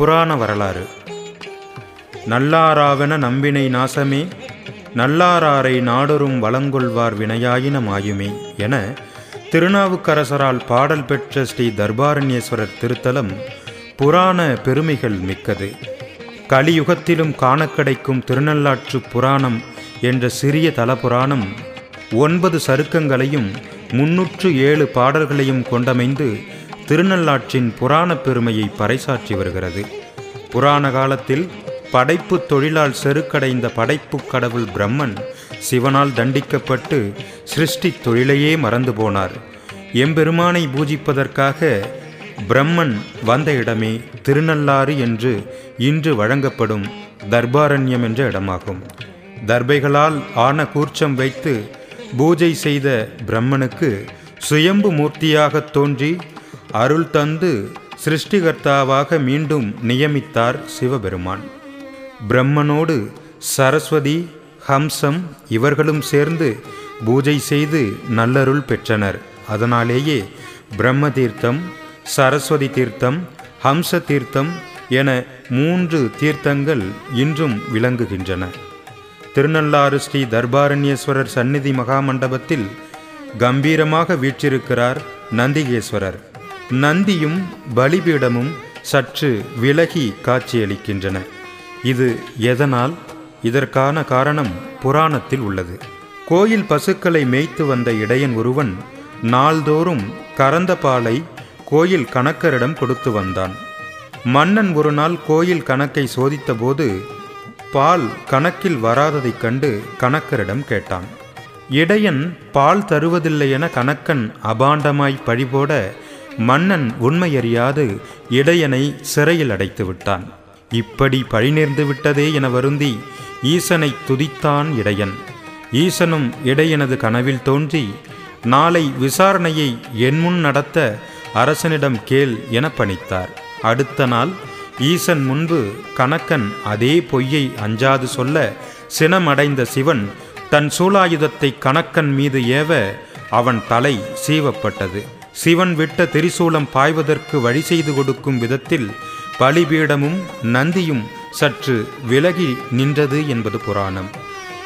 புராண வரலாறு. நல்லாராவென நம்பினை நாசமே நல்லாராரை நாடொரும் வளங்கொள்வார் வினையாயின மாயுமே என திருநாவுக்கரசரால் பாடல் பெற்ற ஸ்ரீ தர்பாரண்யேஸ்வரர் திருத்தலம் புராண பெருமைகள் மிக்கது. கலியுகத்திலும் காண கிடைக்கும் திருநள்ளாற்று புராணம் என்ற சிறிய தலபுராணம் ஒன்பது சருக்கங்களையும் முன்னூற்று ஏழு பாடல்களையும் கொண்டமைந்து திருநள்ளாற்றின் புராண பெருமையை பறைசாற்றி வருகிறது. புராண காலத்தில் படைப்பு தொழிலால் செருக்கடைந்த படைப்பு கடவுள் பிரம்மன் சிவனால் தண்டிக்கப்பட்டு சிருஷ்டி தொழிலையே மறந்து போனார். எம்பெருமானை பூஜிப்பதற்காக பிரம்மன் வந்த இடமே திருநள்ளாறு என்று இன்று வழங்கப்படும் தர்பாரண்யம் என்ற இடமாகும். தர்பைகளால் ஆன கூர்ச்சம் வைத்து பூஜை செய்த பிரம்மனுக்கு சுயம்பு மூர்த்தியாகத் தோன்றி அருள் தந்து சிருஷ்டிகர்த்தாவாக மீண்டும் நியமித்தார் சிவபெருமான். பிரம்மனோடு சரஸ்வதி ஹம்சம் இவர்களும் சேர்ந்து பூஜை செய்து நல்லருள் பெற்றனர். அதனாலேயே பிரம்ம தீர்த்தம் சரஸ்வதி தீர்த்தம் ஹம்ச தீர்த்தம் என மூன்று தீர்த்தங்கள் இன்றும் விளங்குகின்றன. திருநள்ளாறு ஸ்ரீ தர்பாரண்யேஸ்வரர் சந்நிதி மகாமண்டபத்தில் கம்பீரமாக வீற்றிருக்கிறார் நந்திகேஸ்வரர். நந்தியும் பலிபீடமும் சற்று விலகி காட்சியளிக்கின்றன. இது எதனால்? இதற்கான காரணம் புராணத்தில் உள்ளது. கோயில் பசுக்களை மேய்த்து வந்த இடையன் ஒருவன் நாள்தோறும் கறந்த பாலை கோயில் கணக்கரிடம் கொடுத்து வந்தான். மன்னன் ஒரு நாள் கோயில் கணக்கை சோதித்தபோது பால் கணக்கில் வராததைக் கண்டு கணக்கரிடம் கேட்டான். இடையன் பால் தருவதில்லை என கணக்கன் அபாண்டமாய் பழிபோட மன்னன் உண்மையறியாது இடையனை சிறையில் அடைத்து விட்டான். இப்படி பழி நேர்ந்து விட்டதே என வருந்தி ஈசனை துதித்தான் இடையன். ஈசனும் இடையனது கனவில் தோன்றி நாளை விசாரணையை என் முன் நடத்த அரசனிடம் கேள் என பணித்தார். அடுத்த நாள் ஈசன் முன்பு கணக்கன் அதே பொய்யை அஞ்சாது சொல்ல சினமடைந்த சிவன் தன் சூலாயுதத்தை கணக்கன் மீது ஏவ அவன் தலை சீவப்பட்டது. சிவன் விட்ட திரிசூலம் பாய்வதற்கு வழி செய்து கொடுக்கும் விதத்தில் பலிபீடமும் நந்தியும் சற்று விலகி நின்றது என்பது புராணம்.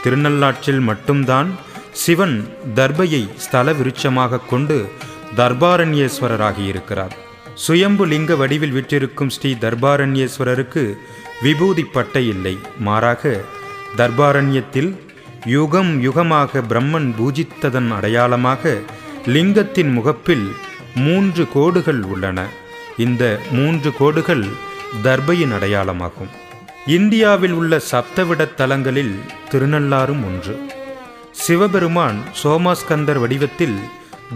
திருநள்ளாற்றில் மட்டும்தான் சிவன் தர்பையை ஸ்தல விருட்சமாக கொண்டு தர்பாரண்யேஸ்வரராகியிருக்கிறார். சுயம்பு லிங்க வடிவில் விற்றிருக்கும் ஸ்ரீ தர்பாரண்யேஸ்வரருக்கு விபூதி பட்டை இல்லை. மாறாக தர்பாரண்யத்தில் யுகம் யுகமாக பிரம்மன் பூஜித்ததன் அடையாளமாக லிங்கத்தின் முகப்பில் மூன்று கோடுகள் உள்ளன. இந்த மூன்று கோடுகள் தர்பையின் அடையாளமாகும். இந்தியாவில் உள்ள சப்தவிடத் தலங்களில் திருநள்ளாறும் ஒன்று. சிவபெருமான் சோமாஸ்கந்தர் வடிவத்தில்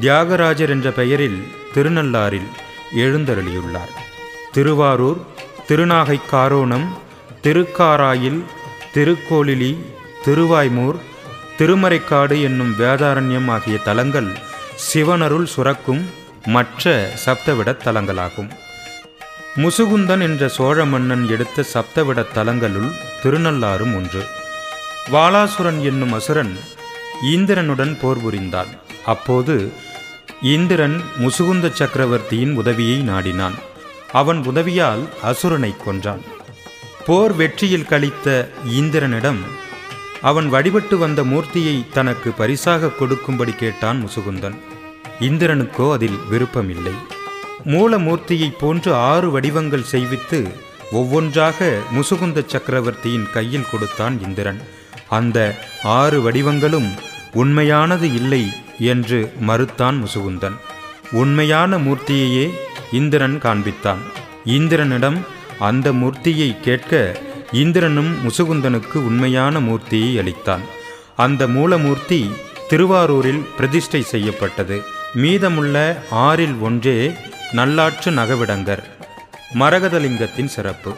தியாகராஜர் என்ற பெயரில் திருநள்ளாறில் எழுந்தருளியுள்ளார். திருவாரூர் திருநாகைக்காரோணம் திருக்காராயில் திருக்கோளிலி திருவாய்மூர் திருமறைக்காடு என்னும் வேதாரண்யம் ஆகிய தலங்கள் சிவனருள் சுரக்கும் மற்ற சப்தவிடத் தலங்களாகும். முசுகுந்தன் என்ற சோழ மன்னன் எடுத்த சப்தவிடத் தலங்களுள் திருநள்ளாறும் ஒன்று. வாலாசுரன் என்னும் அசுரன் இந்திரனுடன் போர் புரிந்தான். அப்போது இந்திரன் முசுகுந்த சக்கரவர்த்தியின் உதவியை நாடினான். அவன் உதவியால் அசுரனை கொன்றான். போர் வெற்றியில் கழித்த இந்திரனிடம் அவன் வழிபட்டு வந்த மூர்த்தியை தனக்கு பரிசாக கொடுக்கும்படி கேட்டான் முசுகுந்தன். இந்திரனுக்கோ அதில் விருப்பமில்லை. மூலமூர்த்தியைப் போன்று ஆறு வடிவங்கள் செய்வித்து ஒவ்வொன்றாக முசுகுந்த சக்கரவர்த்தியின் கையில் கொடுத்தான் இந்திரன். அந்த ஆறு வடிவங்களும் உண்மையானது இல்லை என்று மறுத்தான் முசுகுந்தன். உண்மையான மூர்த்தியையே இந்திரன் காண்பித்தான். இந்திரனிடம் அந்த மூர்த்தியை கேட்க இந்திரனும் முசுகுந்தனுக்கு உண்மையான மூர்த்தியை அளித்தான். அந்த மூலமூர்த்தி திருவாரூரில் பிரதிஷ்டை செய்யப்பட்டது. மீதமுள்ள ஆறில் ஒன்றே நல்லாற்று நகவிடங்கர் மரகதலிங்கத்தின் சிறப்பு.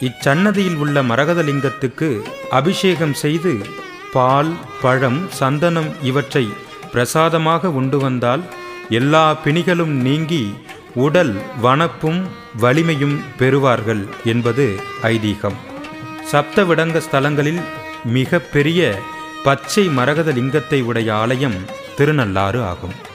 இச்சன்னதியில் உள்ள மரகதலிங்கத்துக்கு அபிஷேகம் செய்து பால் பழம் சந்தனம் இவற்றை பிரசாதமாக உண்டு வந்தால் எல்லா பிணிகளும் நீங்கி உடல் வனப்பும் வலிமையும் பெறுவார்கள் என்பது ஐதீகம். சப்தவிடங்க ஸ்தலங்களில் மிக பெரிய பச்சை மரகத லிங்கத்தை உடைய ஆலயம் திருநள்ளாறு ஆகும்.